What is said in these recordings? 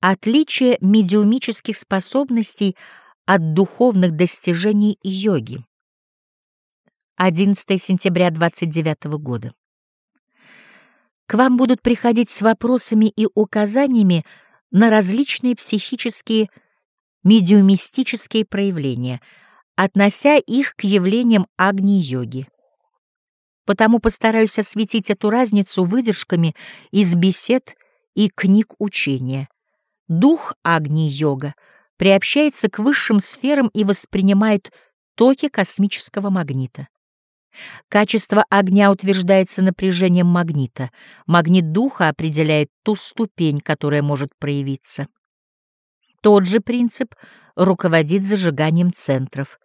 Отличие медиумических способностей от духовных достижений йоги. 11 сентября 29 года. К вам будут приходить с вопросами и указаниями на различные психические медиумистические проявления, относя их к явлениям Агни-йоги. Потому постараюсь осветить эту разницу выдержками из бесед и книг учения — Дух Агни-йога приобщается к высшим сферам и воспринимает токи космического магнита. Качество огня утверждается напряжением магнита. Магнит духа определяет ту ступень, которая может проявиться. Тот же принцип руководит зажиганием центров.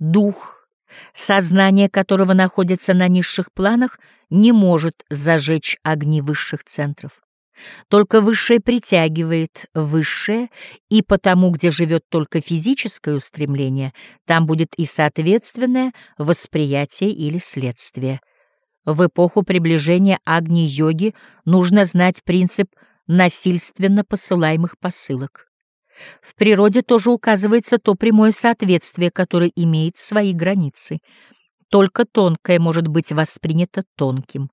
Дух, сознание которого находится на низших планах, не может зажечь огни высших центров. Только высшее притягивает высшее, и потому, где живет только физическое устремление, там будет и соответственное восприятие или следствие. В эпоху приближения Агни-йоги нужно знать принцип насильственно посылаемых посылок. В природе тоже указывается то прямое соответствие, которое имеет свои границы. Только тонкое может быть воспринято тонким.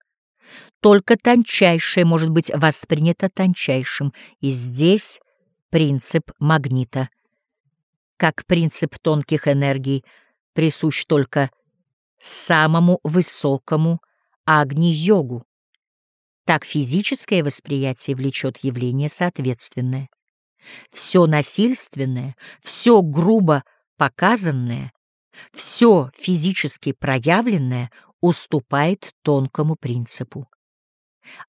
Только тончайшее может быть воспринято тончайшим, и здесь принцип магнита. Как принцип тонких энергий присущ только самому высокому агни-йогу, так физическое восприятие влечет явление соответственное. Все насильственное, все грубо показанное, все физически проявленное уступает тонкому принципу.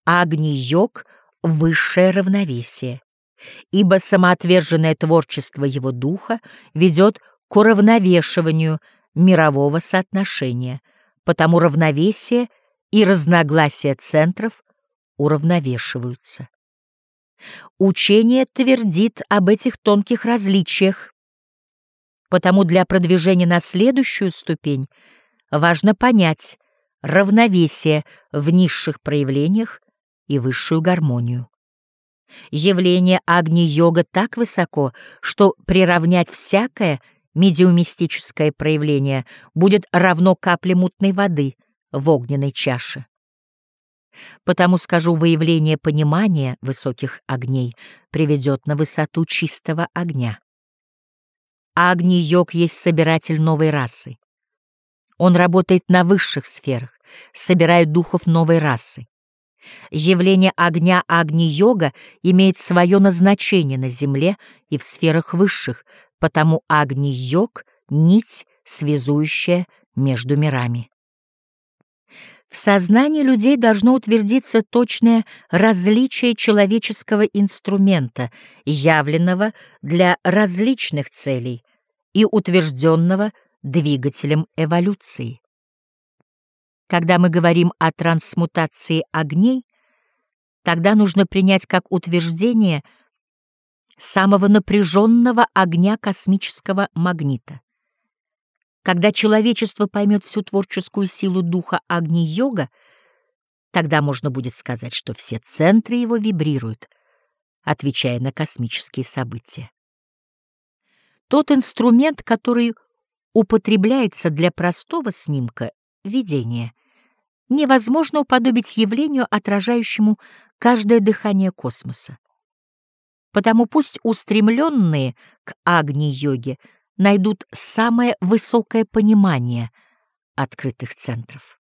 Агни-йог — высшее равновесие, ибо самоотверженное творчество его духа ведет к уравновешиванию мирового соотношения, потому равновесие и разногласия центров уравновешиваются. Учение твердит об этих тонких различиях, потому для продвижения на следующую ступень важно понять, равновесие в низших проявлениях и высшую гармонию. Явление Агни-йога так высоко, что приравнять всякое медиумистическое проявление будет равно капле мутной воды в огненной чаше. Потому, скажу, выявление понимания высоких огней приведет на высоту чистого огня. Агни-йог есть собиратель новой расы. Он работает на высших сферах, собирает духов новой расы. Явление огня Агни-йога имеет свое назначение на Земле и в сферах высших, потому Агни-йог — нить, связующая между мирами. В сознании людей должно утвердиться точное различие человеческого инструмента, явленного для различных целей и утвержденного двигателем эволюции. Когда мы говорим о трансмутации огней, тогда нужно принять как утверждение самого напряженного огня космического магнита. Когда человечество поймет всю творческую силу духа Агни-йога, тогда можно будет сказать, что все центры его вибрируют, отвечая на космические события. Тот инструмент, который употребляется для простого снимка видения, невозможно уподобить явлению, отражающему каждое дыхание космоса. Потому пусть устремленные к Агни-йоге найдут самое высокое понимание открытых центров.